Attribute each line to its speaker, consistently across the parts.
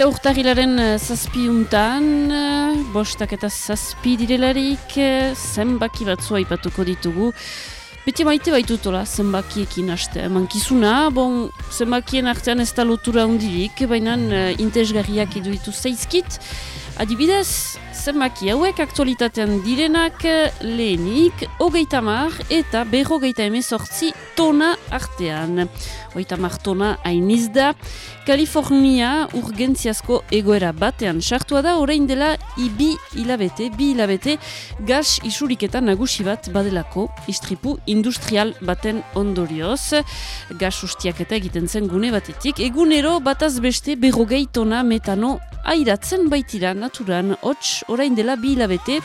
Speaker 1: Eta urtahilaren uh, zazpiuntan, uh, bostak eta zazpi direlarik, uh, zenbaki batzua ipatuko ditugu. Beti maite baitutola zenbakiekin haste. Mankizuna, bon, zenbakien artean ez da lotura hundirik, baina uh, intezgarriak iduitu zaizkit. Adibidez, zenbaki hauek aktualitatean direnak lehenik, hogeita mar eta berrogeita emezortzi tona artean. Hogeita mar tona hainiz da, Kalifornia urgentziazko egoera batean sartua da, orain dela ibi hilabete, bi hilabete, gas isuriketan nagusi bat badelako, istripu industrial baten ondorioz, gas ustiak eta egiten zen gune batetik, egunero bataz beste berrogei tona metano airatzen baitira naturan, hots orain dela bi hilabete,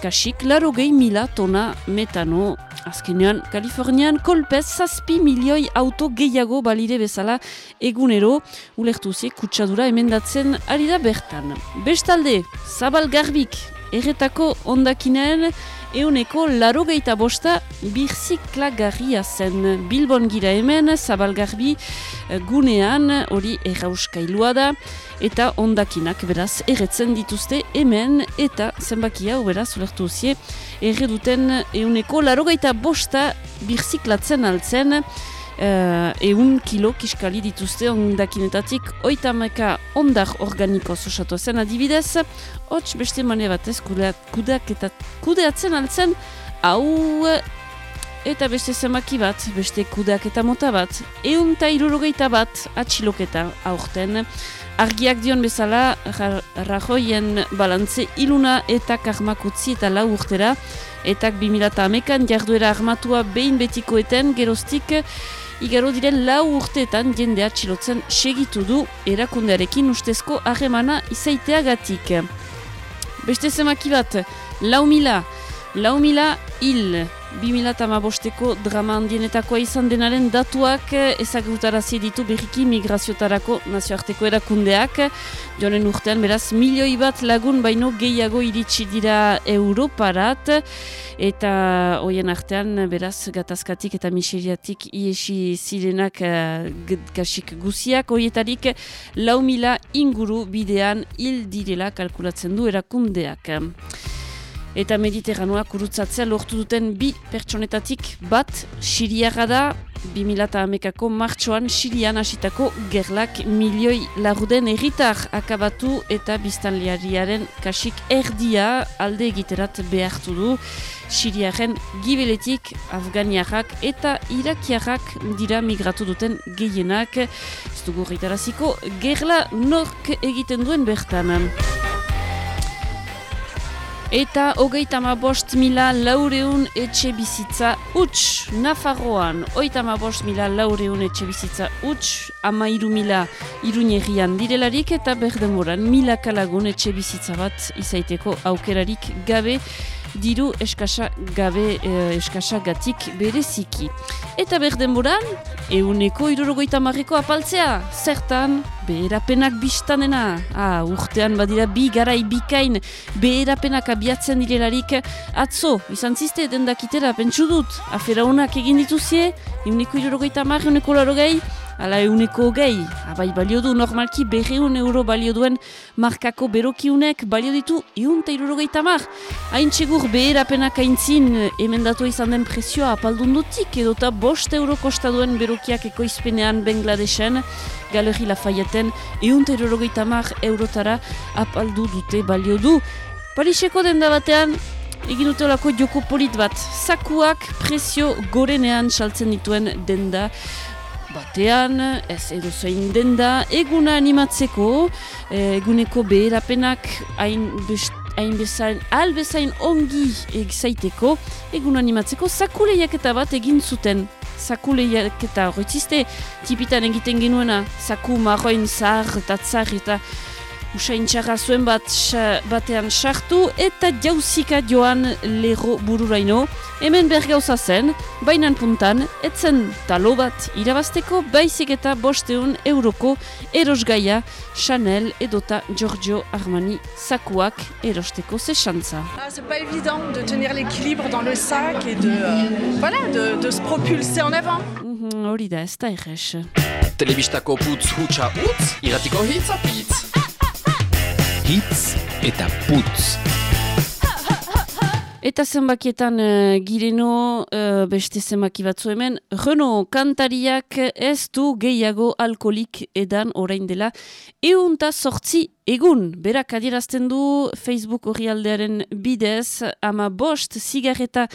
Speaker 1: kasik, laro gehi mila tona metano. Azkenean, Kalifornian kolpez zazpi milioi auto gehiago balire bezala egunero, ulertuzi kutsadura emendatzen ari da bertan. Bestalde, Zabal Garbik, erretako ondakinen, euneko laro gehieta bosta birziklagarria zen. Bilbon gira hemen, zabalgarbi eh, gunean hori errauskailua da, eta ondakinak beraz erretzen dituzte hemen, eta zenbakia, beraz, ulertu zie, erreduten euneko laro gehieta bosta birziklatzen altzen, Uh, eun kilo kiskali dituzte ondakinetatik oitameka ondar organiko osatu zen. Adibidez hots beste mane batez kudeatzen altzen hau eta beste zemaki bat beste kudeak eta mota bat. Eun ta irurogeita bat atxiloketa aurten. Argiak dion bezala rajoien balantze iluna eta karmakutzi eta lau urtera. Etak 2008an jarduera armatua behin betikoeten gerostik igaro diren lau urteetan jendea txilotzen segitu du erakundearekin ustezko harremana izaiteagatik. Beste zemaki bat, lau mila, lau mila hil 2008ko drama handienetakoa izan denaren datuak ezagutarazi ditu berriki migraziotarako nazioarteko erakundeak. Jonen urtean beraz milioi bat lagun baino gehiago iritsi dira Europarat eta hoien artean beraz gatazkatik eta miseriatik iesi zirenak uh, kasik guziak hoietarik lau mila inguru bidean hil direla kalkulatzen du erakundeak. Eta mediterranoa kurutzatzea lortu duten bi pertsonetatik bat Siriaga da 2008ko martxoan Sirian hasitako gerlak milioi laguden erritar akabatu eta biztanliariaren kasik erdia alde egiterat behartu du. Siriaren gibeletik Afganiarrak eta Irakiarrak dira migratu duten gehienak. Ez dugu gerla nork egiten duen bertan. Eta hogeita ma bost mila laureun etxe bizitza huts Nafarroan. Hogeita ma bost mila laureun etxe bizitza huts ama iru mila iruñerian direlarik eta berdemoran mila kalagun etxe bizitza bat izaiteko aukerarik gabe diru eskasa gabe eh, eskasa gatik bereziki. Eta berdenboran, euneko irurogoita marriko apaltzea, zertan, beherapenak biztanena. Ah, urtean badira bi garai bikain beherapenak abiatzen direlarik atzo, izan ziste dendakitera, pentsu dut, afera honak egin dituzie, euneko irurogoita marri, euneko larogei, ala euneko gehi, abai balio du normalki berreun euro balio duen markako berokiunek balio ditu eun ta irurogeita mar. Hain txegur beherapenak aintzin emendatu izan den presioa apaldundutik edota bost euro kosta duen berokiak ekoizpenean Bangladesen, Galerri Lafayeten eun ta irurogeita mar eurotara apaldu dute balio du. Pariseko denda batean, egin dute olako joko polit bat, sakuak presio gorenean saltzen dituen denda, batean, ez edo zein denda, eguna animatzeko, eh, eguneko beherapenak hain hain bezain, albezain ongi egizaiteko, egun animatzeko, sakuleiak eta bat egin zuten. Sakuleiak eta tipitan egiten genuena, saku marroin zahar eta zahar eta usain txarra zuen bat batean sartu eta jauzika joan lero bururaino. Hemen bergauza zen, bainan puntan, etzen talo bat irabazteko, baizik eta bosteun euroko erosgaia Chanel edota Giorgio Armani sakuak erosteko zesantza.
Speaker 2: Ah, c'est pas évident de tenir l'équilibre dans le sac et de, euh, voilà, de, de se propulser en avant.
Speaker 1: Mm -hmm, hori da, ez da errex.
Speaker 3: telebistako putz hutsa utz, iratiko hitz apitz.
Speaker 4: Hitz eta putz.
Speaker 1: Eta zenbakietan uh, gireno uh, beste zenbaki batzu hemen, Renault kantariak ez du gehiago alkolik edan orain dela, eunta sortzi Egun, berak adierazten du Facebook hori aldearen bidez, ama bost zigarreta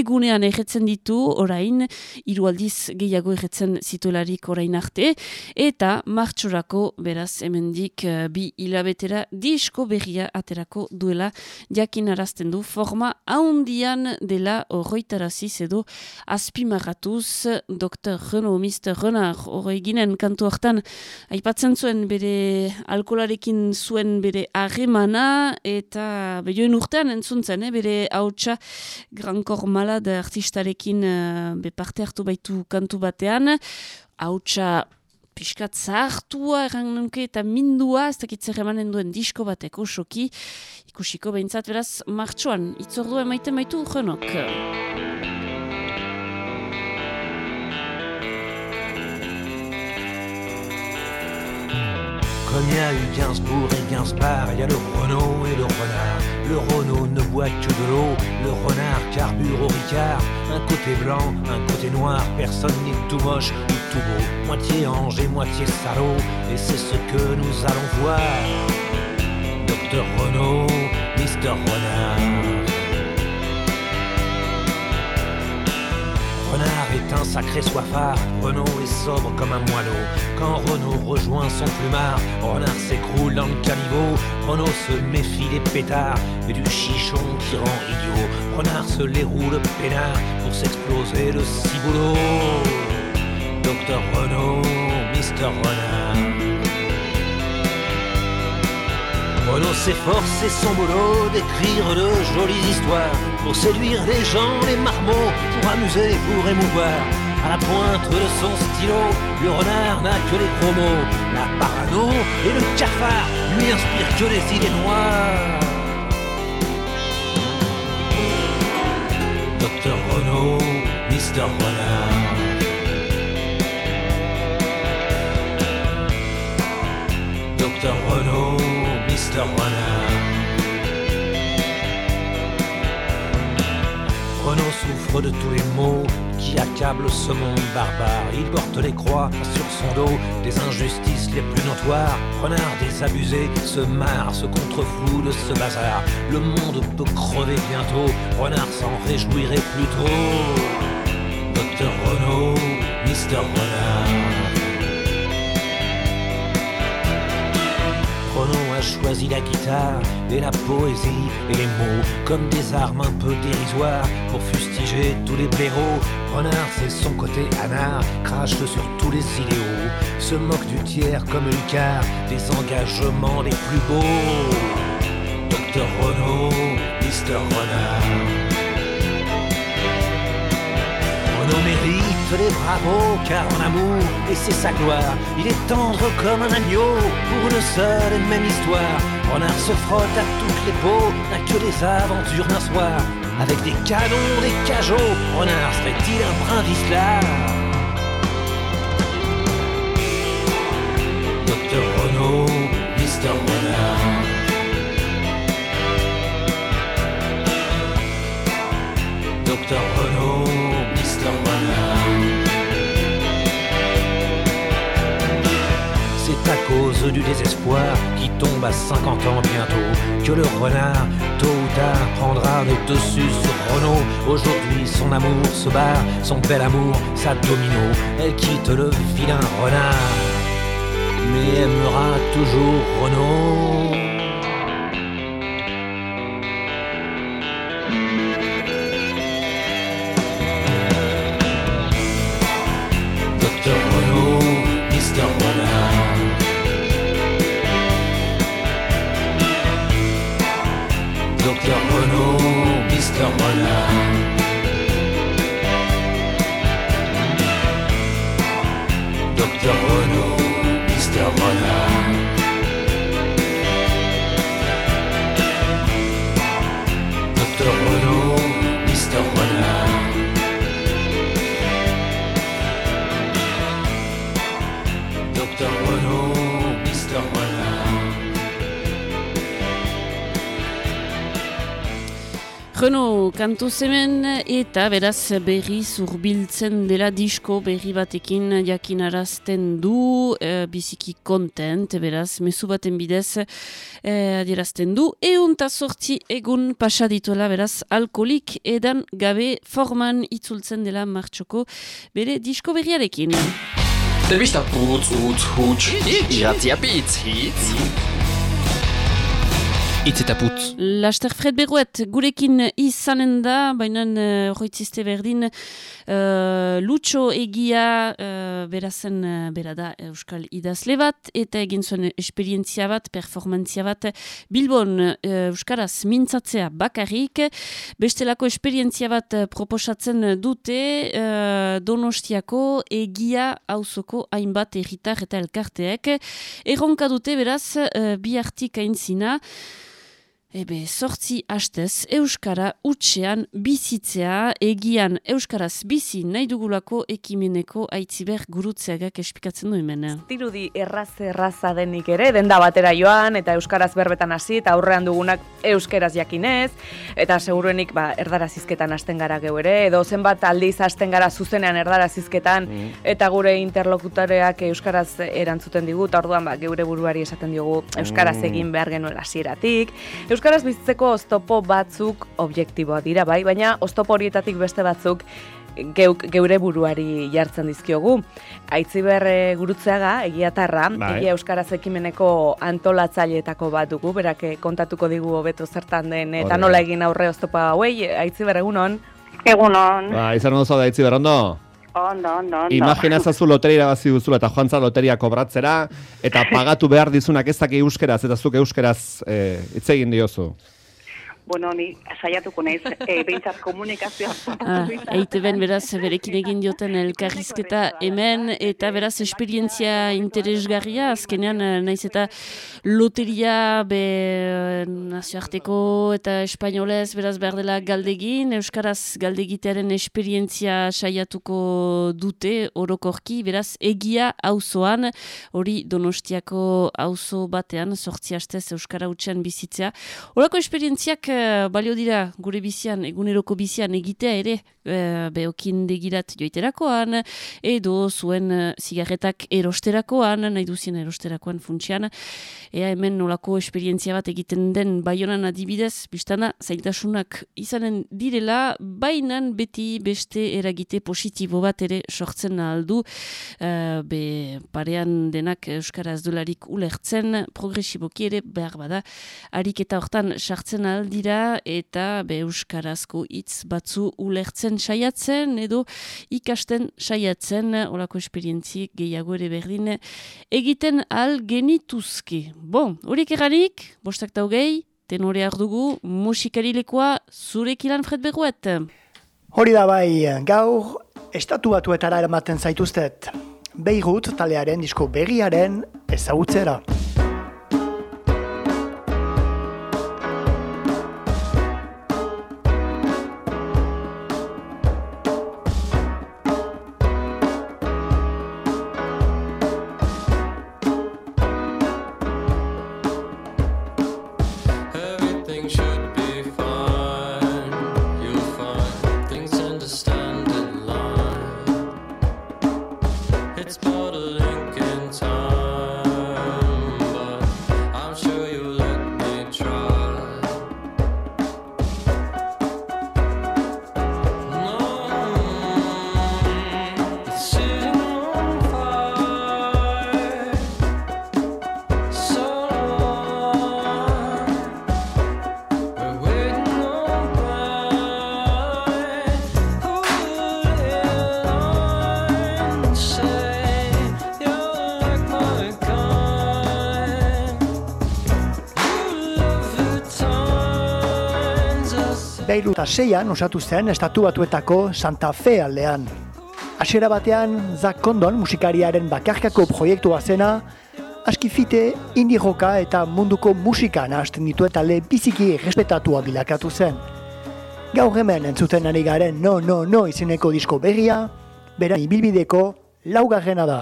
Speaker 1: egunean erretzen ditu orain, hiru aldiz gehiago erretzen zituelarik orain arte, eta martxorako beraz hemendik uh, bi hilabetera disko berria aterako duela jakin arazten du forma haundian dela horroitaraziz edo azpimarratuz Dr. Renaud, Mr. Renard, horroi ginen kantu hartan, aipatzen zuen bere alkolarekin zuen bere harremana eta behioen urtean entzuntzen, eh, bere hautsa grankor malad artistarekin uh, be parte hartu baitu kantu batean, hautsa piskat zahartua erran nuke eta mindua, ez dakitzer emanen duen disko bateko soki, ikusiko behintzat beraz martxoan, itzordua emaiten baitu jenok.
Speaker 5: Comme il y a eu Gainsbourg et Gainsbar, il y a le Renault et le Renard. Le Renault ne boit que de l'eau, le Renard carbure au Ricard. Un côté blanc, un côté noir, personne n'est tout moche ou tout beau. Moitié ange et moitié salaud, et c'est ce que nous allons voir. Docteur Renault, Mister Renard. Renard est un sacré soifard, Renault est sobre comme un moineau. Quand Renault rejoint son plumard, Renard s'écroule dans le caniveau. Renault se méfie des pétards et du chichon qui rend idiot. Renard se les roule peinard pour s'exploser le ciboulot. Docteur Renault, Mister Renard. Renault s'efforce et son boulot d'écrire de jolies histoires pour séduire les gens, les marmots, pour amuser, pour émouvoir. À la pointe de son stylo, le renard n'a que les gros mots. La parano et le cafard lui inspirent que des idées noires. Docteur Renault, Mister Renard. Docteur Renault, Mister Renard. Renault souffre de tous les maux qui accablent ce monde barbare. Il porte les croix sur son dos des injustices les plus notoires. Renard désabusé se marre, se contrefou de ce bazar. Le monde peut crever bientôt, Renard s'en réjouirait plus tôt. Docteur Renault, Mister Renard. La guitare et la poésie et les mots comme des armes un peu dérisoires pour fustiger tous les blaireaux. Renard, c'est son côté anard, crache sur tous les idéaux, se moque du tiers comme Lucard, des engagements les plus beaux. Docteur Renaud, Mister Renard. Renaud mérite les bravos car en amour, et c'est sa gloire, il est tendre comme un agneau pour une seule et même histoire. Renard se frotte à toutes les peaux, n'a que des aventures d'un soir. Avec des canons, des cajots, Renard serait-il un brin vicelard Docteur Renaud, Mister Renard. C'est à cause du désespoir qui tombe à 50 ans bientôt que le renard, tôt ou tard, prendra le dessus sur Renault. Aujourd'hui, son amour se barre, son bel amour, sa domino. Elle quitte le vilain renard, mais aimera toujours Renault.
Speaker 1: Kantu zemen eta beraz berri zurbiltzen dela disko berri batekin jakinarazten du e, biziki kontent, beraz mezu baten bidez e, adierazten du. Egun ta sortzi egun pasadituela beraz alkolik edan gabe forman itzultzen dela martxoko bere disko berriarekin.
Speaker 3: Telbista putz, utz, huts, iratia pitz, hitz.
Speaker 4: Itz eta putz.
Speaker 1: Laster Fred Berruet gurekin izanen da, baina uh, berdin uh, Lutxo egia uh, berazen uh, bera da Euskal idazle bat, eta egin zuen esperientzia bat, performantzia bat, Bilbon uh, Euskaraz mintzatzea bakarrik, bestelako esperientzia bat proposatzen dute uh, Donostiako egia hauzoko hainbat erritar eta elkarteek. Erronka dute beraz, uh, bi artik aintzina, Ebe, sortzi hastez Euskara utxean bizitzea, egian Euskaraz bizi nahi dugulako ekimeneko aitziber gurutzeagak espikatzen du hemen.
Speaker 6: Tirudi erraz erraza denik ere, denda batera joan, eta Euskaraz berbetan hasi eta aurrean dugunak Euskaraz jakinez, eta seguruenik ba, erdaraz izketan hasten gara geu ere, edo zenbat aldiz hasten gara zuzenean erdaraz izketan, mm. eta gure interlokutareak Euskaraz erantzuten digu, eta orduan ba, geure buruari esaten diogu Euskaraz mm. egin behar genuela hasieratik. Euskaraz bizitzeko oztopo batzuk objektiboa dira bai, baina oztopo horietatik beste batzuk geuk, geure buruari jartzen dizkiogu. Aitzi berre eh, gurutzeaga, egiatarra, bai. egia Euskaraz ekimeneko antolatzaileetako bat dugu, berak eh, kontatuko digu hobeto zertan den, eta nola egin aurre oztopa hauei, aitzi berre egunon?
Speaker 7: Egunon.
Speaker 8: Ba, izan ondo da aitzi berre, ondo?
Speaker 7: Ondo, ondo, ondo.
Speaker 8: Imagina zazu loteria irabazi duzula eta joan loteria kobratzera eta pagatu behar dizunak ez daki euskeraz eta zuk euskeraz eh, itzegin diozu
Speaker 7: bueno, ni saiatuko naiz, e, behintzat komunikazioa.
Speaker 1: Ah, eite ben, beraz, berekin egin dioten elkarrizketa hemen, eta beraz, esperientzia interesgarria, azkenean, eh, naiz eta loteria, be, eh, nazioarteko eta espainolez, beraz, behar dela galdegin, Euskaraz galdegitearen esperientzia saiatuko dute, orokorki, beraz, egia auzoan hori donostiako auzo batean, sortzi hastez Euskara utxean bizitzea. Horako esperientziak balio dira gure bizian, eguneroko bizian egitea ere, e, beokin degirat joiterakoan, edo zuen e, zigarretak erosterakoan, nahi duzien erosterakoan funtsian. Ea hemen nolako esperientzia bat egiten den baionan adibidez, biztana zailtasunak izanen direla, bainan beti beste eragite positibo bat ere sortzen aldu, e, be parean denak Euskaraz dolarik ulertzen, progresiboki ere behar bada, harik eta hortan sartzen aldi dira eta be euskarazko hitz batzu ulertzen saiatzen edo ikasten saiatzen olako esperientzi gehiago ere berdin egiten al genituzki. Bon, horik eranik, bostak daugei, tenore dugu musikarilekoa zurek fred beruet.
Speaker 9: Hori da bai, gaur estatu batuetara eramaten zaituztet. Beirut talearen disko berriaren ezagutzera. Seian osatu zen estatu batuetako Santa Fe aldean. Asera batean, Zak Kondon musikariaren bakarkako proiektua zena, askifite, indi roka eta munduko musika nahazten ditu eta le biziki respetatua bilakatu zen. Gaur hemen entzuten ari garen no, no, no izeneko disko berria, bera ibilbideko laugarrena da.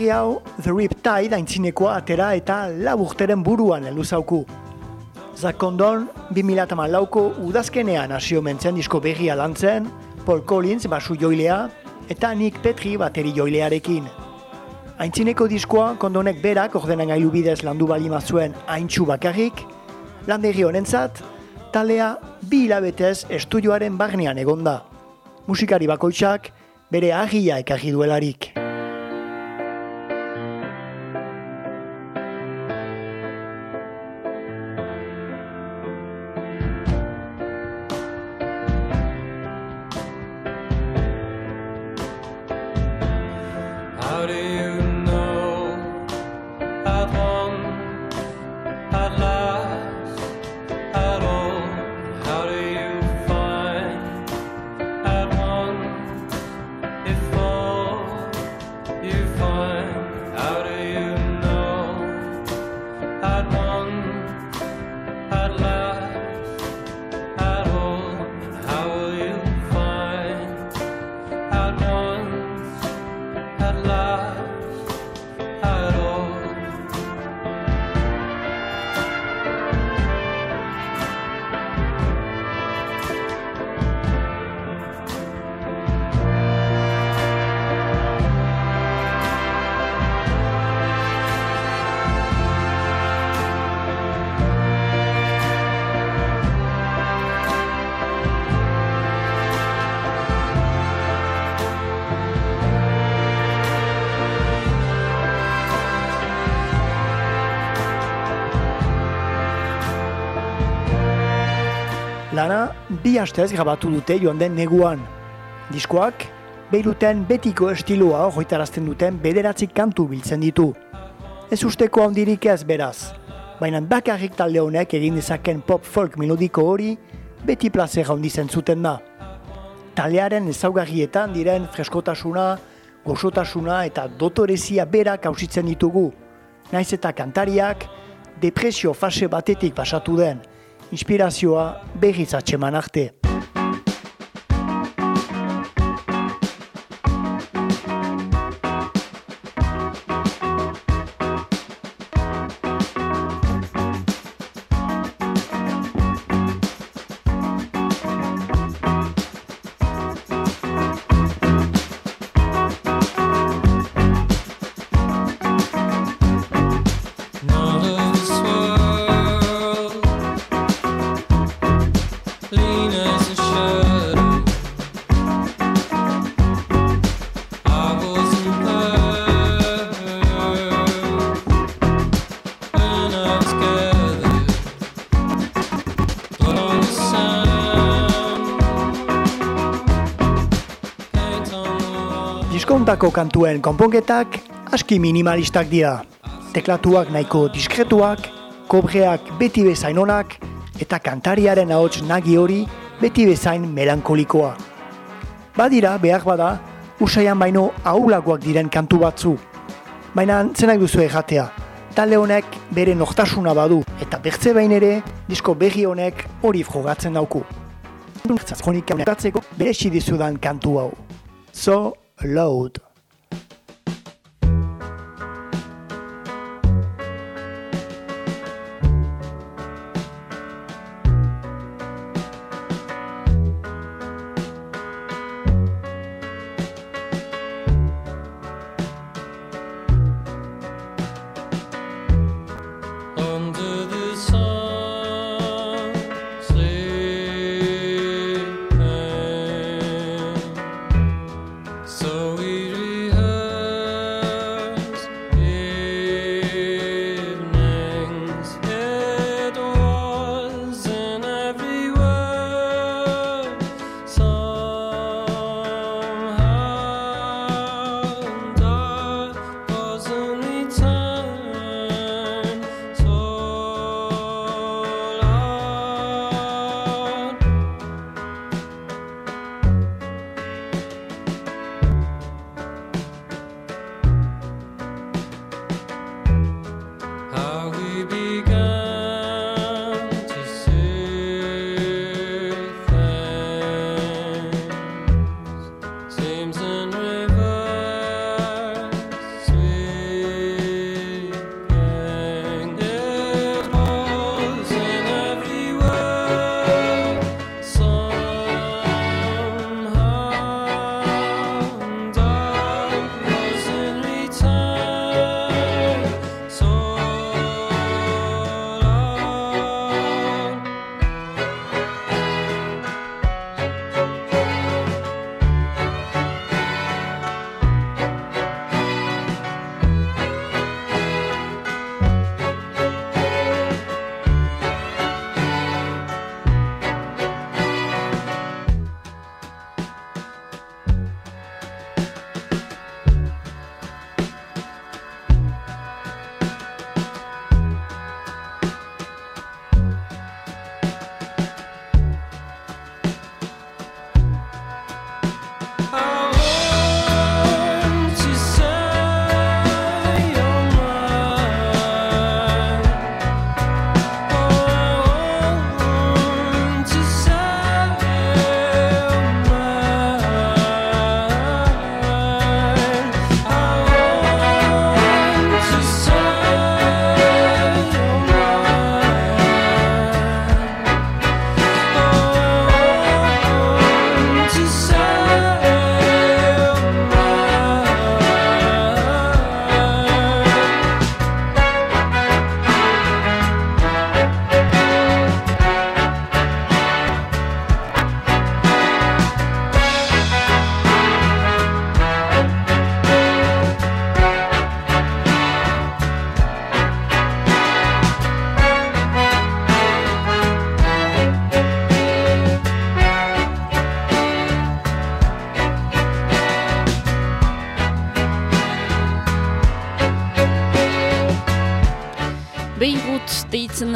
Speaker 9: Berri hau The Riptide aintzinekoa atera eta laburteren buruan heldu zauku. Zack Condon 2008ko udazkenean hasio mentzen disko berria lantzen, Paul Collins basu joilea eta Nick Petri bateri joilearekin. Aintzineko diskoa kondonek berak ordenan gailu bidez landu bali mazuen haintxu bakarrik, landegi honentzat, talea bi hilabetez estudioaren barnean egonda. Musikari bakoitzak bere agia ekarri duelarik. Lana bi astez grabatu dute joan den neguan. Diskoak, Beiruten betiko estiloa horretarazten duten bederatzi kantu biltzen ditu. Ez usteko handirik ez beraz, baina bakarrik talde honek egin dezaken pop folk melodiko hori beti plazera handizen zuten da. Taldearen ezaugarrietan diren freskotasuna, gozotasuna eta dotorezia berak hausitzen ditugu. Naiz eta kantariak depresio fase batetik pasatu den, inspirazioa berriz atxeman arte. Diskontako kantuen konponketak aski minimalistak dira. Teklatuak nahiko diskretuak, kobreak beti bezain onak, eta kantariaren ahots nagi hori beti bezain melankolikoa. Badira, behar bada, usaian baino ahulagoak diren kantu batzu. Baina zenak duzu jatea, talde honek bere nortasuna badu, eta bertze behin ere, disko berri honek hori frogatzen dauku. Kronika honek beresi dizudan kantu hau. So loud.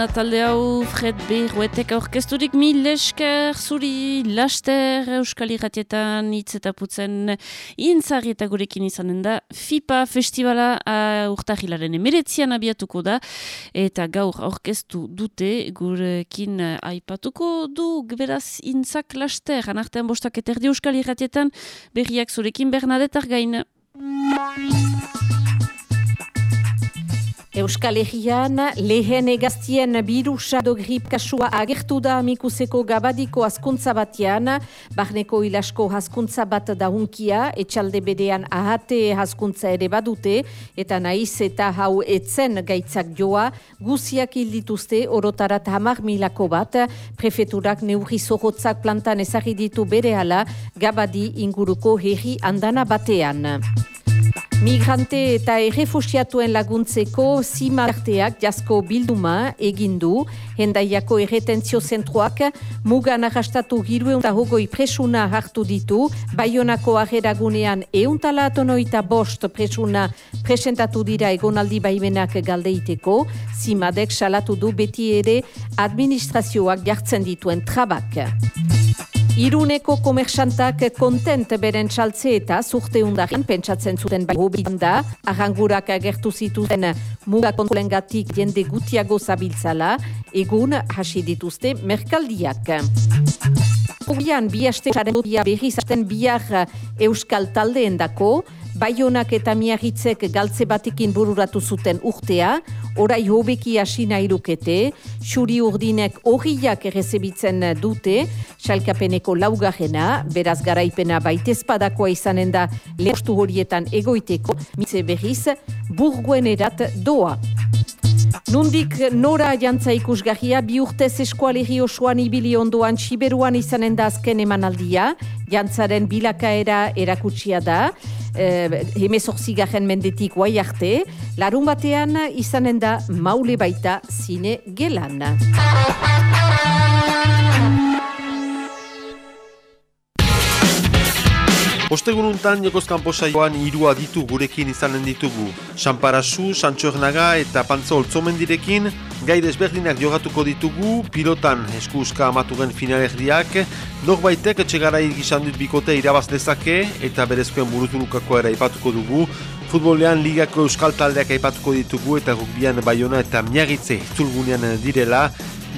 Speaker 1: Da talde hau Fred Beiruetek aurkezturik mil esker zuri laster Euskal Irratietan hitz eta putzen intzarri eta gurekin izanen da FIPA festivala uh, urtahilaren emeretzian abiatuko da eta gaur aurkeztu dute gurekin uh, aipatuko du beraz intzak laster anartean bostak eterdi Euskal Irratietan berriak zurekin Bernadetar gain.
Speaker 10: Euskal Herrian, lehen egaztien birusa do grip kasua agertu da amikuseko gabadiko askuntza batean, barneko ilasko haskuntza bat daunkia, etxalde bedean ahate haskuntza ere badute, eta naiz eta hau etzen gaitzak joa, guziak hildituzte orotarat hamar milako bat, prefeturak neurri zohotzak plantan ezagiditu bere ala, gabadi inguruko herri andana batean. Migrante eta errefusiatuen laguntzeko zimarteak jasko bilduma egindu, hendaiako erretentzio zentroak mugan arrastatu giru eta hogoi presuna hartu ditu, baionako ageragunean euntala atonoita bost presuna presentatu dira egonaldi baimenak galdeiteko, zimadek salatu du beti ere administrazioak jartzen dituen trabak. Iruneko komersantak kontent beren txaltze eta zurte undarin pentsatzen zuten bai hobitan da, arrangurak agertu zituzten muga kontrolengatik jende gutiago zabiltzala, egun hasi dituzte merkaldiak. Hobian bi aste berri zaten bihar euskal taldeen dako, Baionak eta miagitzek galtze batekin bururatu zuten urtea, orai hobeki hasi nahi lukete, xuri urdinek horiak errezebitzen dute, salkapeneko laugarrena, beraz garaipena baitezpadakoa izanen da lehostu horietan egoiteko, mitze berriz, burguen erat doa. Nundik nora jantza ikusgarria bi urtez eskualerri osoan ibili ondoan siberuan izanen da azken emanaldia, jantzaren bilakaera erakutsia da, eh, hemezortzigaren mendetik guai arte, larun batean izanen da maule baita zine gelan.
Speaker 11: Ostegununtan Jokoz Kampo saioan hiru aditu gurekin izanen ditugu. Sanparasu, Santxo Ernaga eta Pantzo Oltzomendirekin gai desberdinak jogatuko ditugu, pilotan. Eskuska amatugen finalerdiak, norbaitek etxegarai gizan dut bikote irabaz dezake eta berezkoen buruturukako ere aipatuko dugu, futbolean ligako euskal taldeak aipatuko ditugu eta rugbian baiona eta miagitze itzulgunean direla,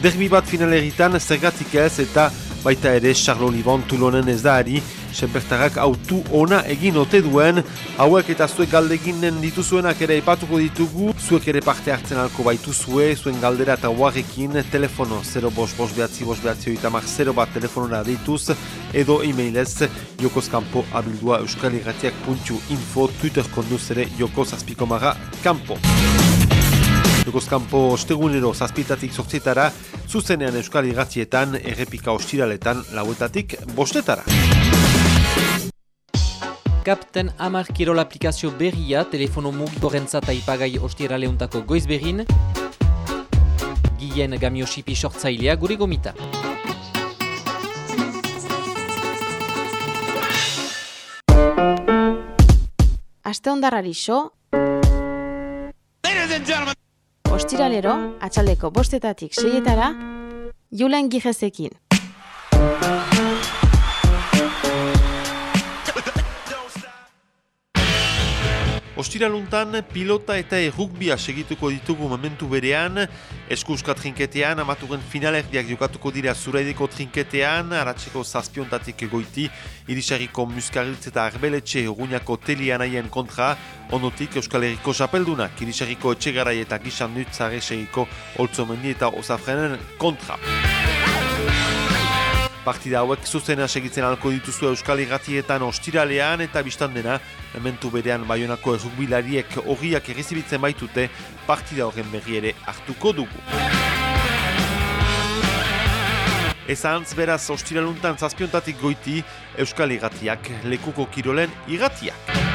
Speaker 11: derbi bat finaleritan zergatik ez eta baita ere Charlo Libon Tulonen ez da ari, senpertarrak autu ona egin ote duen, hauek eta zuek galdeginen dituzuenak ere ipatuko ditugu, zuek ere parte hartzen alko baitu zue, zuen galdera eta huarekin, telefono 0 bos bos behatzi bos behatzi oitamak 0 bat telefonora dituz, edo e-mailez jokoskampo abildua euskalirratiak.info Twitter konduz ere jokoz kampo. Jokoskampo ostegunero zazpitatik sortzietara, zuzenean euskal irratietan, errepika ostiraletan, lauetatik bostetara.
Speaker 12: Kapten Amar Kirol aplikazio berria, telefono mugikorrentzat aipagai ostira leuntako goiz berrin, Gien Gamiosipi sortzailea gure gomita.
Speaker 13: Aste ondarrari so, ostiralero, atxaldeko bostetatik seietara, Julen Gijezekin.
Speaker 11: Ostiraluntan pilota eta errugbia segituko ditugu momentu berean, eskuska trinketean, amatugen finalerdiak jokatuko dira zuraideko trinketean, aratzeko zazpiontatik goiti, irisarriko muskariltz eta arbeletxe urruñako telianaien kontra, onotik Euskal Herriko Zapeldunak, irisarriko etxegarai eta gizan dut zaresegiko oltzomendi eta osafrenen kontra. Partida hauek zuzena segitzen alko dituzu Euskal Irratietan ostiralean eta biztan dena, mementu berean baionako errukbilariek horiak errezibitzen baitute, partida horren berri ere hartuko dugu. Ezantz beraz ostiraluntan zazpiontatik goiti Euskal Irratiak lekuko kirolen irratiak.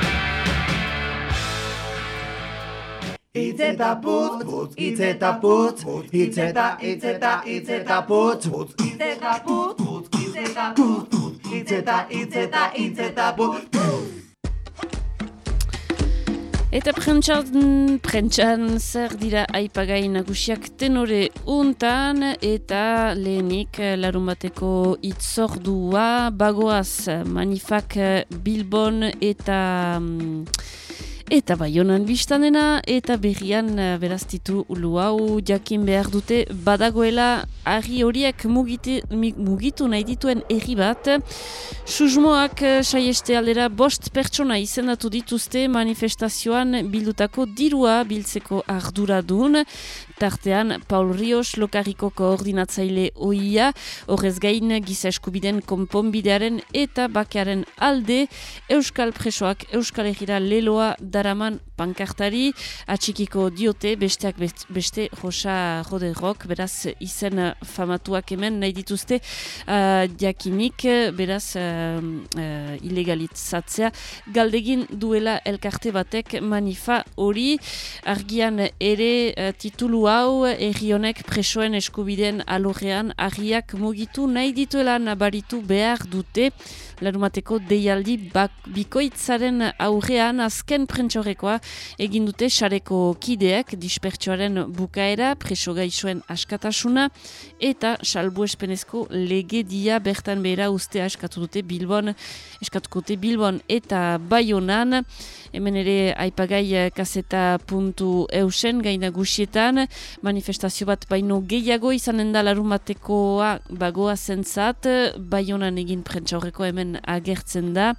Speaker 14: Itz eta putz, putz, itz eta putz, itz eta, itz eta, itz eta putz, putz, itz eta putz, putz, itz eta putz, itz eta, itz eta, itz eta putz.
Speaker 1: Eta prentxan, prentxan zer dira aipagai nagusiak tenore untan eta lehenik eh, larun bateko itzordua bagoaz manifak Bilbon eta mm, eta baionan biztanena eta berrian eh, beraztitu ulu hau jakin behar dute badagoela ari horiek mugite, mugitu nahi dituen erri bat Susmoak eh, saieste aldera bost pertsona izendatu dituzte manifestazioan bildutako dirua biltzeko arduradun. Tartean, Paul Rios lokariko koordinatzaile oia, horrez gain giza eskubiden konponbidearen eta bakearen alde, Euskal Presoak Euskal Egira leloa daraman pankartari, atxikiko diote, besteak best- beste Rosa Roderok, beraz izen famatuak hemen nahi dituzte, uh, jakinik, beraz uh, uh, ilegalitzatzea, galdegin duela elkarte batek manifa hori, argian ere uh, titulu hau, erri honek presoen eskubideen alorrean, argiak mugitu nahi dituela nabaritu behar dute, larumateko deialdi bak, bikoitzaren aurrean azken prentxorekoa egin dute sareko kideak dispertsoaren bukaera, preso gaixoen askatasuna eta salbu espenezko legedia bertan behera ustea eskatu dute Bilbon, eskatuko dute Bilbon eta Baionan, hemen ere aipagai eh, kaseta puntu eusen gaina gusietan, manifestazio bat baino gehiago izanen da larun batekoa bagoa zentzat, Baionan egin prentxaurreko hemen agertzen da,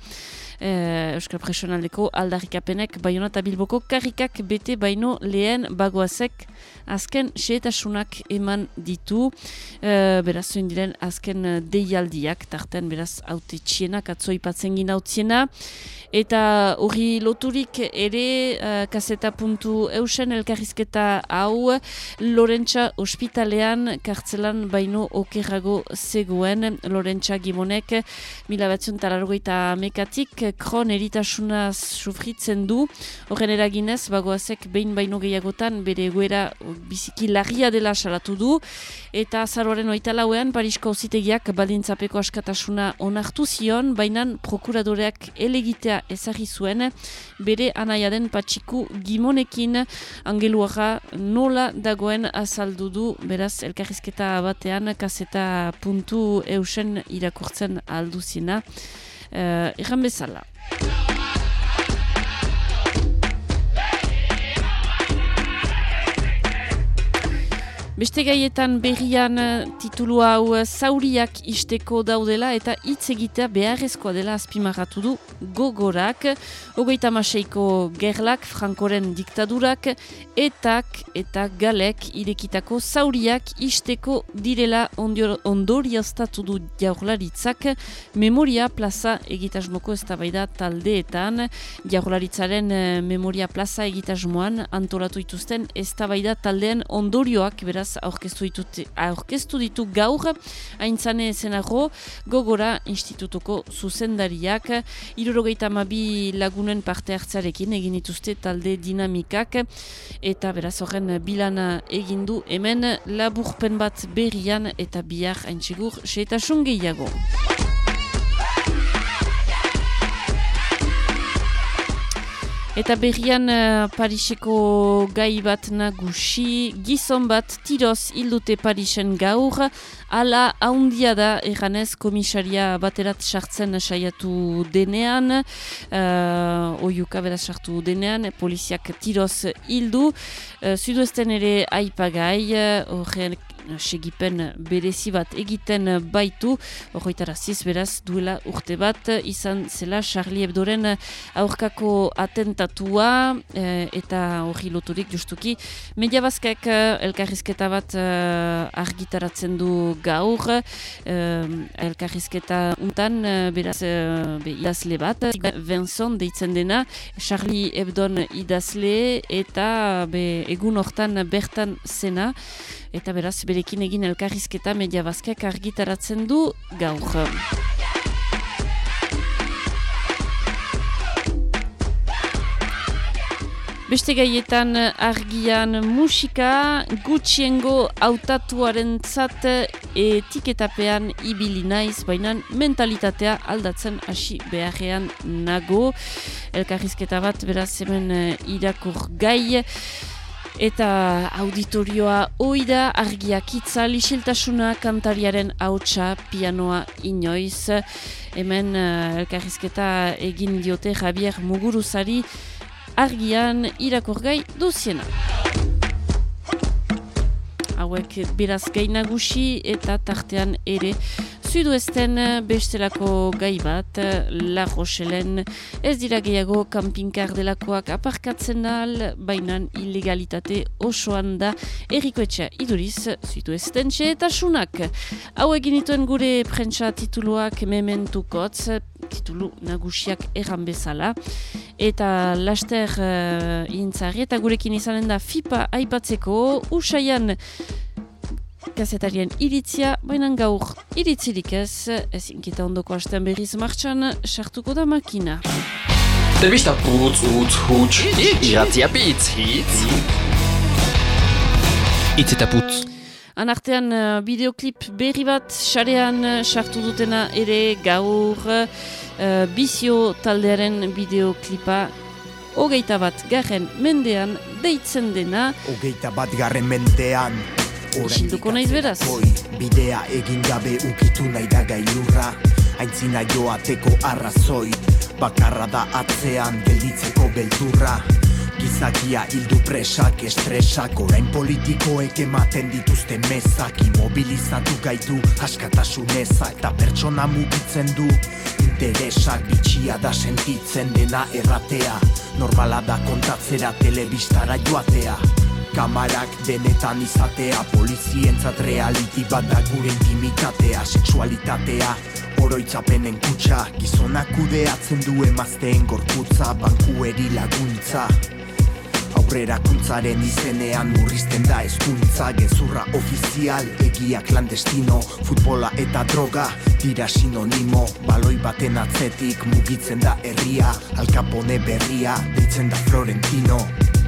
Speaker 1: eh, Euskal Presionaldeko aldarrikapenek Bayona eta Bilboko karrikak bete baino lehen bagoazek azken xeetasunak eman ditu. Eh, beraz zoin diren azken eh, deialdiak tarten beraz haute txienak atzo ipatzen ginautziena eta hori loturik ere uh, kaseta puntu eusen elkarrizketa hau Lorentza ospitalean kartzelan baino okerrago zegoen. Lorentza Gimonek mila batzion talargoita mekatik kron eritasuna sufritzen du. Horren eraginez bagoazek behin baino gehiagotan bere egoera biziki larria dela salatu du. Eta azaroaren oita lauean Parisko auzitegiak baldintzapeko askatasuna onartu zion bainan prokuradoreak elegitea ezagri zuen. Bere anaia den patxiku gimonekin angeluaga nola dagoen azaldu du beraz elkarrizketa batean kaseta puntu eusen irakurtzen alduzina uh, erran bezala. Beste gaietan berrian eh, titulu hau eh, zauriak isteko daudela eta hitz egitea beharrezkoa dela azpimarratu du gogorak, hogeita maseiko gerlak, frankoren diktadurak, etak eta galek irekitako zauriak isteko direla ondorioztatu du jaurlaritzak. Memoria plaza egitasmoko eztabaida taldeetan. Jaurlaritzaren eh, memoria plaza egitasmoan antolatu dituzten eztabaida taldean ondorioak beraz aurkeztu, ditut, aurkeztu ditu gaur haintzane zenago gogora institutuko zuzendariak irurogeita amabi lagunen parte hartzarekin egin dituzte talde dinamikak eta beraz horren bilana egindu hemen laburpen bat berrian eta bihar haintsegur seetasun gehiago. Eta berrian uh, Pariseko gai bat nagusi, gizon bat tiroz hildute Parisen gaur, ala haundia da erranez komisaria baterat sartzen saiatu denean, uh, oiuka beraz sartu denean, poliziak tiroz hildu, uh, zuduesten ere aipagai, horren segipen berezi bat egiten baitu, horretaraziz beraz duela urte bat izan zela Charlie Hebdoren aurkako atentatua eh, eta hori loturik justuki. Media bazkek eh, elkarrizketa bat eh, argitaratzen du gaur. Elkarrizketa untan beraz be, idazle bat. Vincent deitzen dena Charlie Hebdon idazle eta be, egun hortan bertan zena eta beraz berekin egin elkarrizketa media bazkek argitaratzen du gaur. Beste gaietan argian musika, gutxiengo hautatuaren zat etiketapean ibili naiz, baina mentalitatea aldatzen hasi beharrean nago. Elkarrizketa bat beraz hemen eh, irakur gai. Eta auditorioa oida argiak itza lisiltasuna kantariaren hautsa pianoa inoiz. Hemen uh, elkarrizketa egin diote Javier Muguruzari argian irakorgai duziena. Hauek beraz gai nagusi eta tartean ere Sudoesten bestelako gai bat, La Rochelen, ez dira gehiago kampinkar delakoak aparkatzen al, bainan illegalitate osoan da erikoetxea iduriz, Sudoesten eta sunak. Hau egin dituen gure prentsa tituluak mementukotz, titulu nagusiak erran bezala. Eta laster uh, intzarri eta gurekin izanen da FIPA aipatzeko, usaian kazetarien iritzia, baina gaur iritzirik ez, ezinkita ondoko hasten berriz martxan, sartuko da makina.
Speaker 3: Telebista putz, utz, huts, iratzia pitz, hitz.
Speaker 4: Itz eta putz.
Speaker 1: Anartean uh, bideoklip berri bat sarean uh, sartu dutena ere gaur uh, bizio taldearen bideoklipa hogeita bat garren mendean deitzen dena
Speaker 15: Hogeita bat garren mendean
Speaker 1: Isilduko naiz beraz.
Speaker 15: Bidea egin gabe ukitu nahi da gailurra. Aintzina joateko arrazoi Bakarra da atzean gelditzeko beldurra. Gizakia hildu presak, estresak Orain politikoek ematen dituzte mezak Imobilizatu gaitu askatasunezak Ta pertsona mugitzen du. Interesak Bitxia da sentitzen dena erratea. Normala da kontatzera telebistara joatea Kamarak denetan izatea Polizientzat reality bat da gure intimitatea Sexualitatea oroitzapenen kutsa Gizonak kudeatzen du emazteen gorputza Bankueri laguntza. Aurrerakuntzaren izenean murrizten da hezkuntza Gezurra ofizial, egia klandestino Futbola eta droga dira sinonimo Baloi baten atzetik mugitzen da herria Al Capone berria, deitzen da Florentino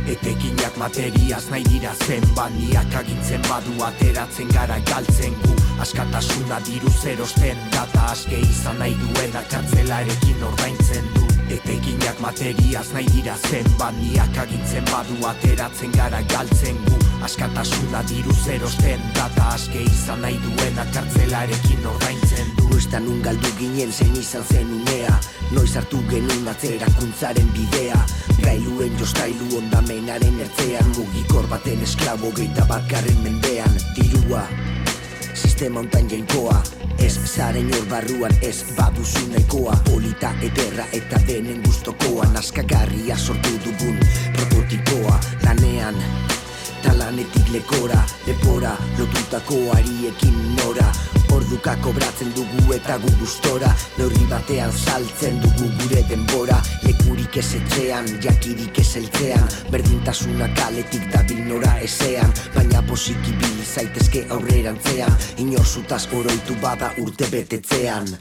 Speaker 15: Etekinak materiaz nahi dira zen Baniak agintzen badu ateratzen gara galtzen gu. Askatasuna diru zerosten Data aske izan nahi duena kartzelarekin ordaintzen du. Etekinak materiaz nahi dira zen Baniak agintzen badu ateratzen gara galtzen gu. Askatasuna diru zerosten Data aske izan nahi duena kartzelarekin ordaintzen du
Speaker 16: Nuestan nun galdu ginen zein izan zen unea Noiz hartu genuen atzerakuntzaren bidea. Gailuen jostailu ondamenaren ertzean Mugikor baten esklabo geita barkarren mendean. Dirua, sistema ontan jainkoa Ez zaren hor barruan ez baduzu nahikoa. Polita ederra eta denen gustokoa Naskagarria sortu dugun prototipoa Lanean, talanetik lekora Lepora, lotutako ariekin nora. Orduka kobratzen dugu eta gu gustora Neurri batean saltzen dugu gure denbora. Lekurik ez etxean, jakirik ez eltzean Berdintasuna kaletik dabil nora ezean. Baina posiki bil zaitezke aurrerantzean Inor zutaz oroitu bada urte betetzean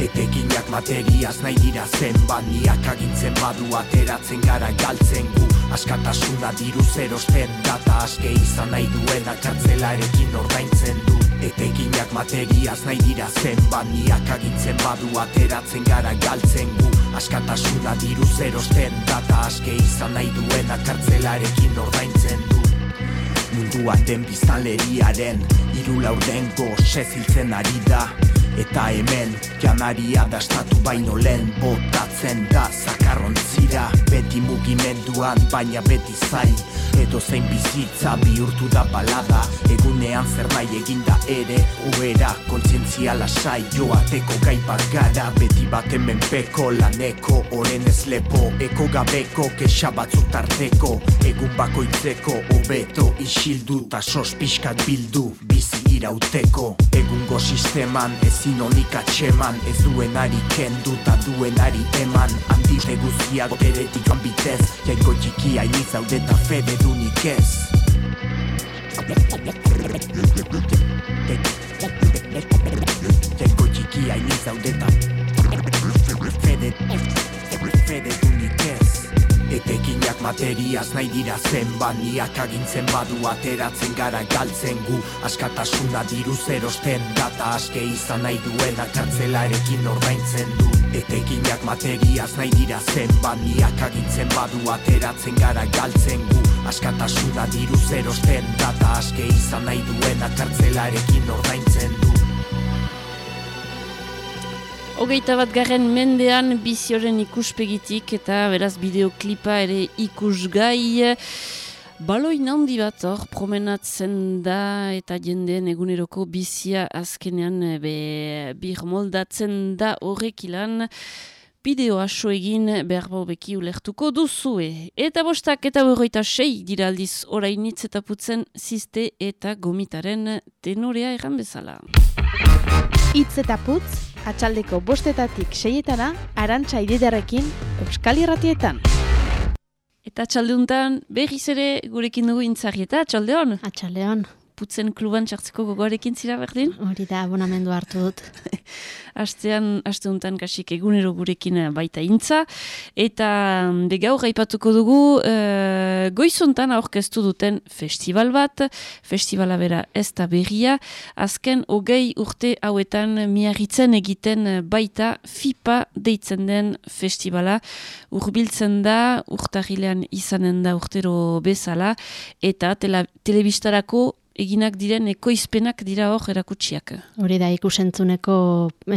Speaker 15: Etekinak materiaz nahi dira zen Baniak agintzen badu ateratzen gara galtzen gu. Askatasuna diru zerosten Data aske izan nahi duena kartzelarekin ordaintzen du. Etekinak materiaz nahi dira zen Baniak agintzen badu ateratzen gara galtzen gu. Askatasuna diru zerosten Data aske izan nahi duena kartzelarekin ordaintzen du. Mundua den biztanleriaren Iru laurdengo seziltzen ari da Eta hemen janaria dastatu baino lehen botatzen da zakarrontzira Beti mugimenduan baina beti zai Edo zein bizitza bihurtu da balada. Egunean zer nahi eginda ere Uera kontzientzia lasai. Joateko gai bat gara Beti baten menpeko laneko. Oren ez lepo eko gabeko Kexa batzuk tarteko. Egun bakoitzeko hobeto isildu ta sos pixkat bildu. Bizi irauteko Egungo sisteman ezin honik atxeman Ez duenari kendu ta duenari eman. Handite guztiak boteretik bitez Jainko txikia iniz haudeta fede dunik ez. Jainko txikia iniz haudeta Fede, fede Etekinak materiaz nahi dira zenbat Niak agintzen badu ateratzen gara galtzen gu. Askatasuna diruz erosten data aske izan nahi duena kartzelarekin ordaintzen du. Etekinak materiaz nahi dira zenbat Niak agintzen badu ateratzen gara galtzen gu. Askatasuna diruz erosten data aske izan nahi duena kartzelarekin ordaintzen du
Speaker 1: Hogeita bat garren mendean bizioren ikuspegitik eta beraz bideoklipa ere ikusgai. Baloin handi bat hor promenatzen da eta jendeen eguneroko bizia azkenean eh, be, bir moldatzen da horrek ilan. Bideo aso egin behar beki ulertuko duzue. Eta bostak eta berroita sei dira aldiz orainitz eta putzen ziste eta gomitaren tenorea erran bezala.
Speaker 13: Itz eta putz, atxaldeko bostetatik seietana, arantxa ididarekin, Euskal Irratietan.
Speaker 1: Eta atxaldeuntan berriz ere gurekin dugu intzarrieta, atxaldeon?
Speaker 17: Atxaldeon.
Speaker 1: Putzen kluban txartzeko gogoarekin zira berdin?
Speaker 17: Hori da, abonamendu hartu dut.
Speaker 1: Astean, asteuntan kasik egunero gurekin eh, baita intza. Eta mm, de gaur aipatuko dugu uh, goizuntan aurkeztu duten festival bat. Festivala bera ez da berria. Azken hogei urte hauetan miarritzen egiten eh, baita FIPA deitzen den festivala. Urbiltzen da, urtahilean izanen da urtero bezala. Eta telebistarako eginak diren ekoizpenak dira hor erakutsiak.
Speaker 17: Hori da ikusentzuneko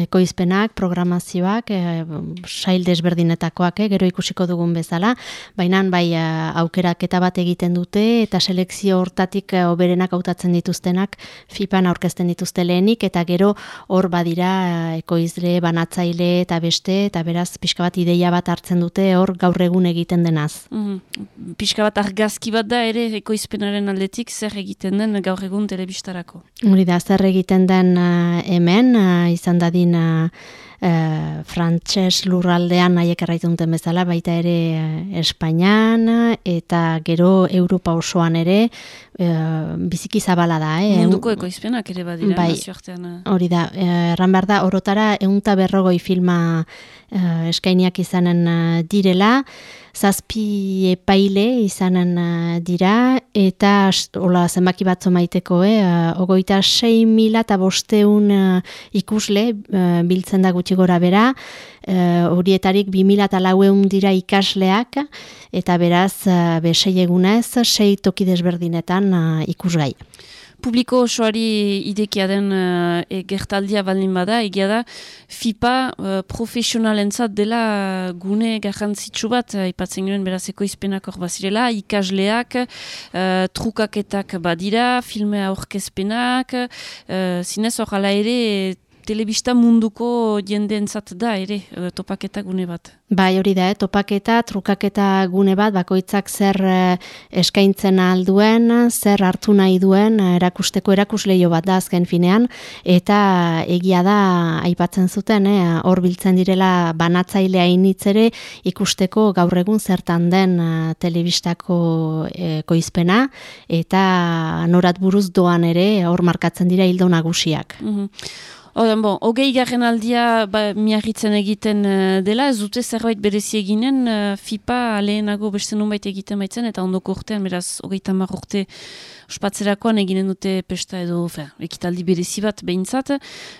Speaker 17: ekoizpenak, programazioak, e, sail desberdinetakoak, eh, gero ikusiko dugun bezala, baina bai eh, aukeraketa bat egiten dute eta selekzio hortatik oberenak hautatzen dituztenak FIPAN aurkezten dituzte lehenik eta gero hor badira ekoizle, banatzaile eta beste eta beraz pixka bat ideia bat hartzen dute hor gaur egun egiten denaz.
Speaker 1: Mm Pixka bat argazki bat da ere ekoizpenaren aldetik zer egiten den gaur egun telebistarako.
Speaker 17: Hori da, zer egiten den uh, hemen, uh, izan dadin uh, frantses lurraldean nahiek erraitun bezala, baita ere Espainian, eta gero Europa osoan ere, uh, biziki zabala da. Eh?
Speaker 1: Munduko ekoizpenak ere badira,
Speaker 17: bai,
Speaker 1: nazioartean.
Speaker 17: Hori da, erran behar da, orotara eunta berrogoi filma uh, eskainiak izanen direla, zazpi epaile izanen dira, eta hola zenbaki batzo maiteko, eh? uh, ogoita sei mila eta bosteun ikusle biltzen da gutxi gora bera, uh, horietarik bi mila eta laueun dira ikasleak, eta beraz, uh, besei egunez, sei toki desberdinetan uh, ikusgai.
Speaker 1: Publiko osoari idekia den e, gertaldia baldin bada, egia da, FIPA uh, profesionalentzat dela gune garrantzitsu bat, ipatzen guen beraz ekoizpenak hor bazirela, ikasleak, uh, trukaketak badira, filme aurkezpenak, uh, zinez hor ere telebista munduko jendeentzat da ere topaketa gune bat.
Speaker 17: Bai, hori da, eh? topaketa, trukaketa gune bat, bakoitzak zer eh, eskaintzen alduen, zer hartu nahi duen, erakusteko erakusleio bat da azken finean, eta egia da, aipatzen zuten, eh? hor biltzen direla banatzailea initzere, ikusteko gaur egun zertan den eh, telebistako eh, koizpena, eta norat buruz doan ere, hor markatzen dira hildo nagusiak.
Speaker 1: Mm Oden, bon, hogei garen aldia ba, miarritzen egiten uh, dela, ez dute zerbait berezi eginen, uh, FIPA lehenago beste nunbait egiten baitzen, eta ondoko urtean, beraz, hogei tamar urte ospatzerakoan eginen dute pesta edo fe, ekitaldi berezi bat behintzat.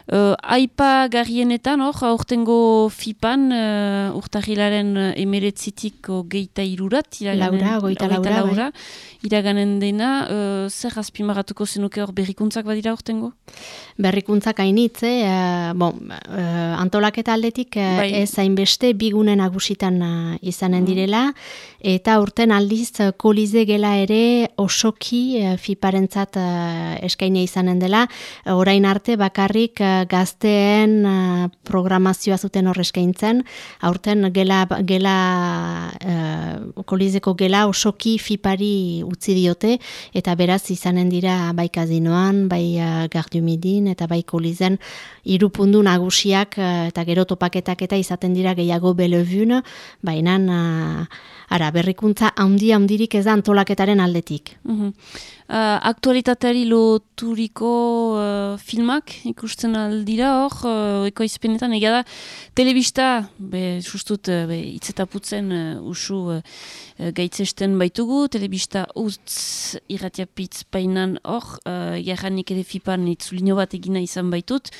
Speaker 1: Uh, aipa garrienetan, hor, aurtengo FIPan, uh, urtahilaren emeretzitik geita irurat, iraganen,
Speaker 17: laura, goita laura,
Speaker 1: laura bai. iraganen dena, uh, zer azpimarratuko zenuke hor berrikuntzak badira aurtengo?
Speaker 17: Berrikuntzak hainitz, eh, bon, uh, antolaketa aldetik uh, bai. ez hainbeste bigunen agusitan uh, izanen direla, eta urten aldiz kolize gela ere osoki uh, fiparentzat uh, eskaine izanen dela, orain arte bakarrik uh, gazteen programazioa zuten hor eskaintzen, aurten gela, gela kolizeko gela osoki fipari utzi diote, eta beraz izanen dira bai kazinoan, bai gardiumidin, eta bai kolizen hiru pundu nagusiak eh, eta gero topaketak eta izaten dira gehiago belevun, baina eh, ara, berrikuntza handi handirik ez da antolaketaren aldetik.
Speaker 1: Mhm. Uh, aktualitateari loturiko uh, filmak ikusten aldira hor, uh, ekoizpenetan, egia da, telebista, be, sustut, uh, be, itzetaputzen uh, usu uh, uh, gaitzesten baitugu, telebista utz irratiapitz painan hor, uh, jarranik ere fipan itzulino bat egina izan baitut,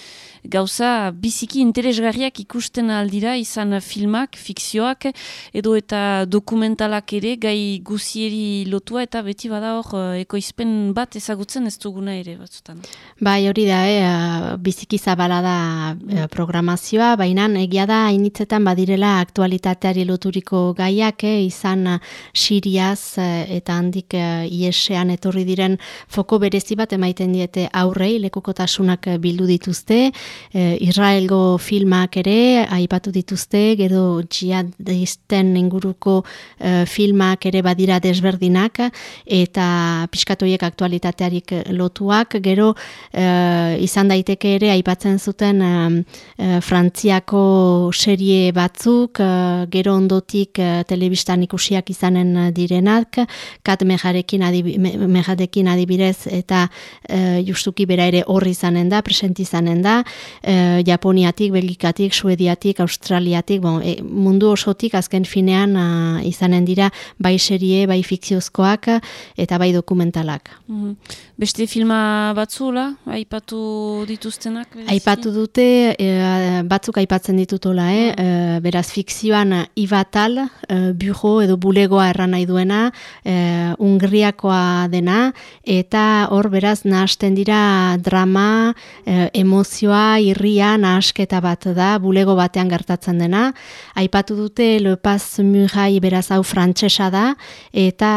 Speaker 1: gauza biziki interesgarriak ikusten aldira izan filmak, fikzioak, edo eta dokumentalak ere gai guzieri lotua eta beti bada hor uh, ekoizpen bat ezagutzen ez duguna ere batzutan.
Speaker 17: Bai, hori da, eh, biziki zabala da eh, programazioa, baina egia da hainitzetan badirela aktualitateari loturiko gaiak, eh, izan eh, Siriaz eh, eta handik eh, iesean etorri diren foko berezi bat emaiten diete aurrei, lekukotasunak eh, bildu dituzte, eh, Israelgo filmak ere aipatu dituzte, gero jihadisten inguruko eh, filmak ere badira desberdinak, eta piskatoiek aktualitatearik eh, lotuak, gero eh, izan daiteke ere aipatzen zuten eh, Frantziako serie batzuk, eh, gero ondotik eh, telebistan ikusiak izanen direnak, kat mejarekin, adibi, me- mejadekin adibidez, eta eh, justuki bera ere horri izanen da, present izanen da, eh, Japoniatik, Belgikatik, Suediatik, Australiatik, bon, e, mundu osotik azken finean eh, izanen dira bai serie, bai fikziozkoak eta bai dokumentalak.
Speaker 1: Mhm. Beste filma batzula, aipatu dituztenak? bereziki?
Speaker 17: Aipatu dute, e, batzuk aipatzen ditutola, eh? E, beraz fikzioan Ibatal, e, bujo edo bulegoa erran nahi duena, e, Ungriakoa dena, eta hor beraz nahasten dira drama, e, emozioa, irria, nahasketa bat da, bulego batean gertatzen dena. Aipatu dute Le Paz Murray beraz hau frantsesa da, eta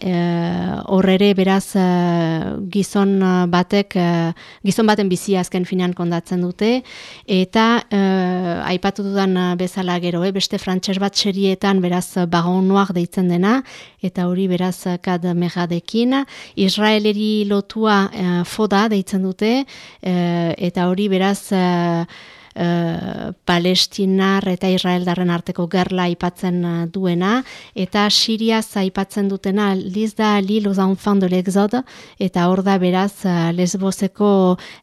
Speaker 17: e, ere beraz e, gizon batek, e, gizon baten bizia azken finean kondatzen dute, eta eh, aipatu dudan bezala gero, eh, beste frantses bat serietan beraz bagon noir deitzen dena, eta hori beraz kad megadekin, Israeleri lotua eh, foda deitzen dute, eh, eta hori beraz eh, eh, palestinar eta israeldarren arteko gerla aipatzen eh, duena, eta Siriaz aipatzen dutena liz da li los enfants de l'exode, eta hor da beraz eh, lesboseko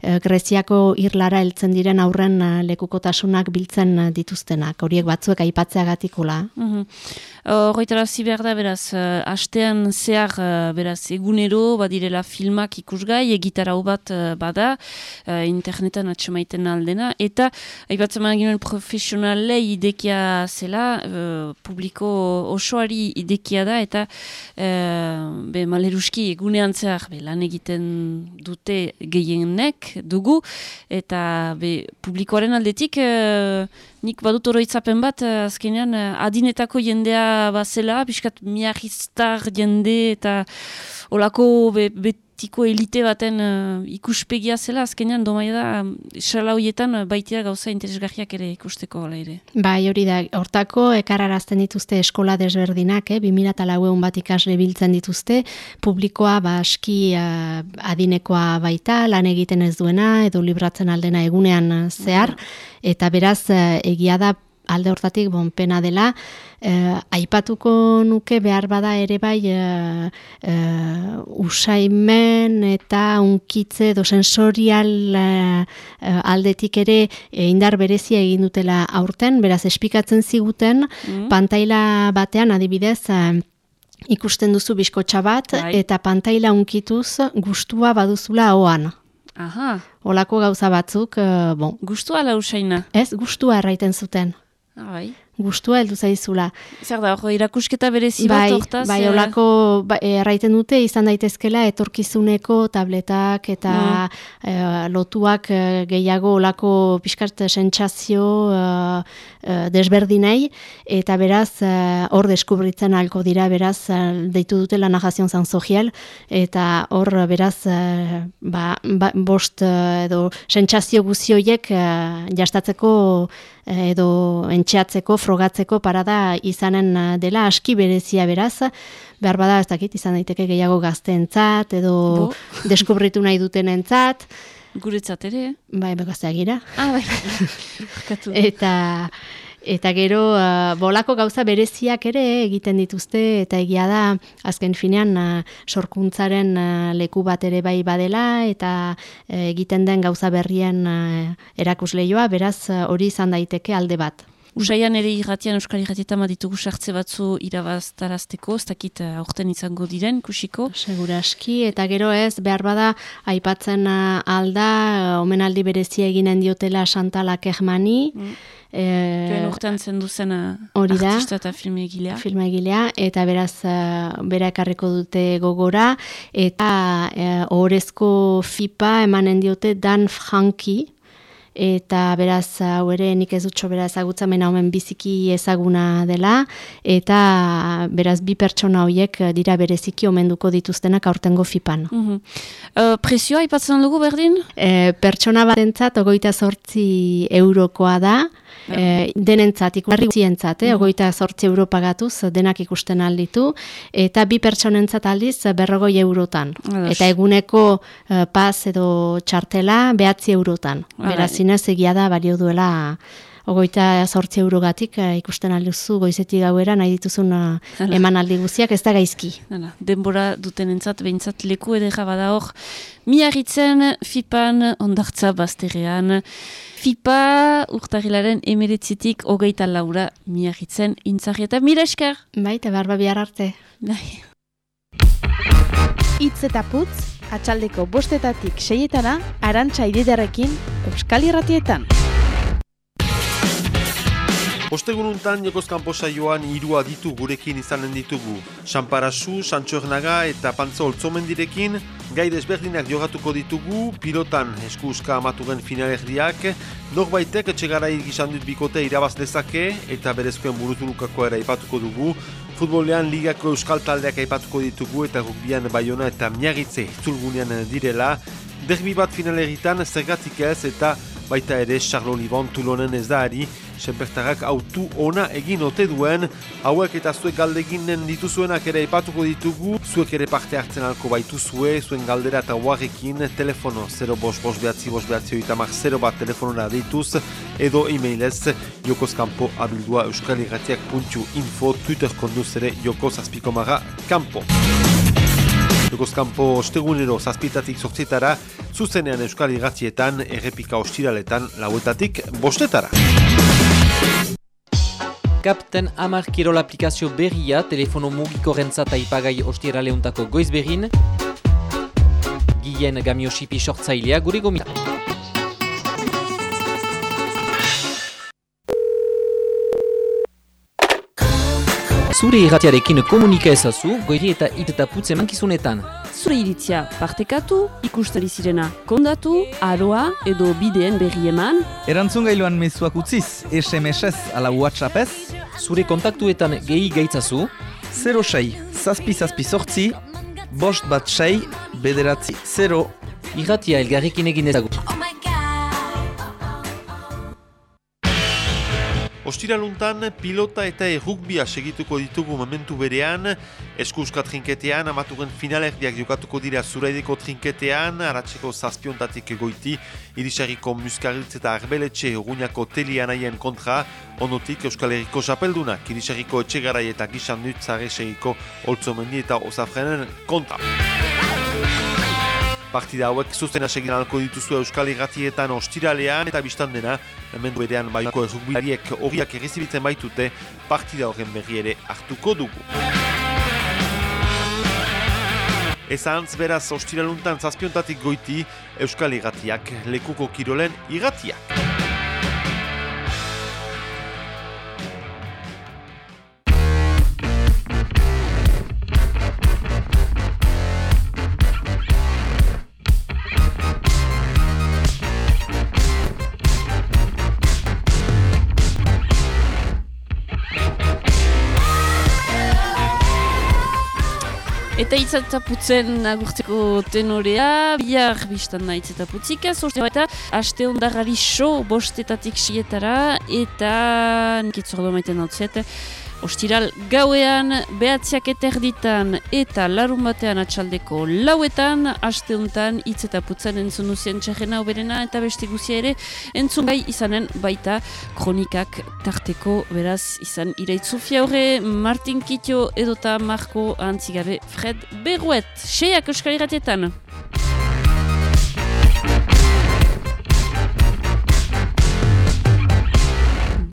Speaker 17: eh, greziako irlara heltzen diren aurren lekukotasunak biltzen dituztenak, horiek batzuek aipatzeagatikula.
Speaker 1: Mhm. Horretarazi behar da, beraz, uh, astean zehar, beraz, egunero, badirela filmak ikusgai, egitarau bat bada, internetan atxemaiten aldena, eta, aipatzen ginen profesionalei idekia zela, uh, publiko osoari idekia da, eta, uh, be, maleruski egunean zehar, be, lan egiten dute gehienek dugu, eta, be, publikoaren aldetik, uh, Nik badut oroitzapen bat, eh, azkenean, eh, adinetako jendea bazela, pixkat miarriztar jende eta olako be, betiko elite baten eh, ikuspegia zela, azkenean, domai da, sala hoietan baitira gauza interesgarriak ere ikusteko gola ere.
Speaker 17: Bai, hori da, hortako ekararazten dituzte eskola desberdinak, eh? 2000 eta laueun bat ikasle biltzen dituzte, publikoa ba, aski eh, adinekoa baita, lan egiten ez duena, edo libratzen aldena egunean eh, zehar, eta beraz egia da alde hortatik bon pena dela, eh, aipatuko nuke behar bada ere bai eh, eh, usaimen eta unkitze edo sensorial eh, aldetik ere eh, indar berezia egin dutela aurten, beraz espikatzen ziguten,
Speaker 1: Mm.
Speaker 17: pantaila batean adibidez, eh, ikusten duzu biskotxa bat,
Speaker 1: Bai.
Speaker 17: eta pantaila unkituz gustua baduzula ahoan.
Speaker 1: Aha,
Speaker 17: Olako gauza batzuk, eh, bon.
Speaker 1: gustua ala usaina.
Speaker 17: Ez, gustua erraiten zuten.
Speaker 1: Ah, bai.
Speaker 17: Gustua heldu zaizula.
Speaker 1: Zer da, hor, irakusketa berezi bat
Speaker 17: Bai,
Speaker 1: hortaz.
Speaker 17: bai,
Speaker 1: eh,
Speaker 17: olako ba, erraiten dute izan daitezkela etorkizuneko tabletak eta eh, lotuak eh, gehiago olako pixkart sentsazio eh, eh, desberdinei eta beraz eh, hor deskubritzen alko dira beraz eh, deitu dute la narrazion zanzogiel eta hor beraz eh, ba, ba, bost eh, edo sentsazio guzioiek eh, jastatzeko eh, edo entxeatzeko, frogatzeko parada izanen eh, dela aski berezia beraz, behar bada ez dakit izan daiteke gehiago gazteentzat edo
Speaker 1: Bo.
Speaker 17: deskubritu nahi dutenentzat,
Speaker 1: Guretzat ere?
Speaker 17: Bai, begazteak gira.
Speaker 1: Ah, bai.
Speaker 17: Eta eta gero uh, bolako gauza bereziak ere egiten dituzte eta egia da azken finean uh, sorkuntzaren uh, leku bat ere bai badela eta uh, egiten den gauza berrien uh, erakusleioa beraz hori izan daiteke alde bat.
Speaker 1: Usaian ere irratian, Euskal Irratietan baditugu sartze batzu irabaztarazteko, ez dakit eh, aurten izango diren, kusiko?
Speaker 17: Segura aski, eta gero ez, behar bada, aipatzen uh, alda, uh, omenaldi berezia eginen diotela Chantal Akermani,
Speaker 1: Mm.
Speaker 17: Eh,
Speaker 1: Duen urtean zendu zen eh,
Speaker 17: hori da.
Speaker 1: artista eta filmegilea.
Speaker 17: filmegilea eta beraz bera ekarriko dute gogora eta uh, ohorezko FIPA emanen diote Dan Franki eta beraz hau ere nik ez dutxo bera ezagutza mena omen biziki ezaguna dela eta beraz bi pertsona horiek eh, dira bereziki omenduko dituztenak aurtengo FIPan.
Speaker 1: Mhm. Eh, presioa ipatzen dugu berdin?
Speaker 17: E, pertsona batentzat ogoita sortzi eurokoa da, e, denentzat, ikuszientzat, eh, ogoita sortzi euro pagatuz denak ikusten alditu, eta bi pertsonentzat aldiz berrogoi eurotan.
Speaker 1: Ados.
Speaker 17: Eta eguneko eh, paz edo txartela behatzi eurotan. Beraz, zinez egia da balio duela ogoita sortzi eurogatik eh, ikusten alduzu goizetik gauera nahi dituzun eh,
Speaker 1: Hala.
Speaker 17: eman aldi guztiak ez da gaizki.
Speaker 1: Hala, denbora dutenentzat behintzat leku edera bada hor. Miarritzen, FIPan, ondartza bazterrean. FIPA urtarilaren emeretzitik hogeita laura miarritzen intzarri eta mila esker.
Speaker 17: Bai, eta barba bihar arte.
Speaker 1: Bai.
Speaker 13: Itz eta putz, atxaldeko bostetatik seietana, arantxa ididarekin, Euskal Irratietan.
Speaker 11: Ostegununtan Jokozkanpo saioan hiru aditu gurekin izanen ditugu. Sanparasu, Santxo Hernaga eta Pantzo Oltzomendirekin gai desberdinak jogatuko ditugu, pilotan eskuska amaturen finalerdiak, norbaitek etxegarai gizan dut bikote irabaz dezake eta berezkoen burutulukako ere aipatuko dugu, Futbolean ligako euskal taldeak aipatuko ditugu eta rugbian Bayona eta Miagitze itzulgunean direla, derbi bat finaleritan zergatik ez eta baita ere Charlo Libon Tulonen ez da ari, senpertarrak autu ona egin ote duen, hauek eta zuek galdeginen dituzuenak ere aipatuko ditugu, zuek ere parte hartzen alko baituzue, zuen galdera eta uarekin, telefono 0 bos bos behatzi bos behatzi oitamak 0 bat telefonora dituz, edo e-mailez jokoskampo abildua euskalirratiak.info Twitter konduz ere jokos azpikomara kampo. Jokoskampo ostegunero zazpitatik sortzietara, zuzenean euskal irratietan, errepika ostiraletan lauetatik bostetara.
Speaker 12: Kapten Amar Kirol aplikazio berria, telefono mugiko rentzat aipagai ostiera leuntako goiz berrin. Gien gamiosipi sortzailea gure gomita. Zure irratiarekin komunika ezazu, goiri eta it eta putz emankizunetan.
Speaker 1: Zure iritzia partekatu, ikustari zirena kondatu, aroa edo bideen berri eman.
Speaker 18: Erantzun gailuan mezuak utziz, SMS-ez ala WhatsApp-ez,
Speaker 12: Zure kontaktuetan gehi gaitzazu,
Speaker 18: 06 zazpi zazpi sortzi, bost bat sei, bederatzi 0,
Speaker 12: irratia elgarrekin egin ezagut.
Speaker 11: Ostiraluntan pilota eta errugbia segituko ditugu momentu berean, eskuska trinketean, amaturen finalerdiak jokatuko dira zuraideko trinketean, aratzeko zazpiontatik goiti, irisarriko muskariltz eta arbeletxe urruñako telianaien kontra, onotik Euskal Herriko Zapeldunak, irisarriko etxegarai eta gisan dut zaresegiko oltzomendi eta osafrenen kontra. Partida hauek zuzena segin alko dituzu Euskal Irratietan ostiralean eta biztan dena, hemen berean baiko errukbilariek horiak errezibitzen baitute, partida horren berri ere hartuko dugu. Ezantz beraz ostiraluntan zazpiontatik goiti Euskal Irratiak, lekuko kirolen
Speaker 1: Eta itzataputzen agurtzeko tenorea, bihar biztan da itzataputzika, zoste eta aste ondarrari so bostetatik sietara, eta nikitzordo maiten hau Ostiral gauean, behatziak eta erditan eta larun batean atxaldeko lauetan, asteuntan hitz eta putzan entzun duzien txarrena oberena eta beste guzia ere entzun gai izanen baita kronikak tarteko beraz izan iraitzu fiaure, Martin Kitio edota Marco Antzigabe Fred Berruet. Seiak Euskal Iratietan.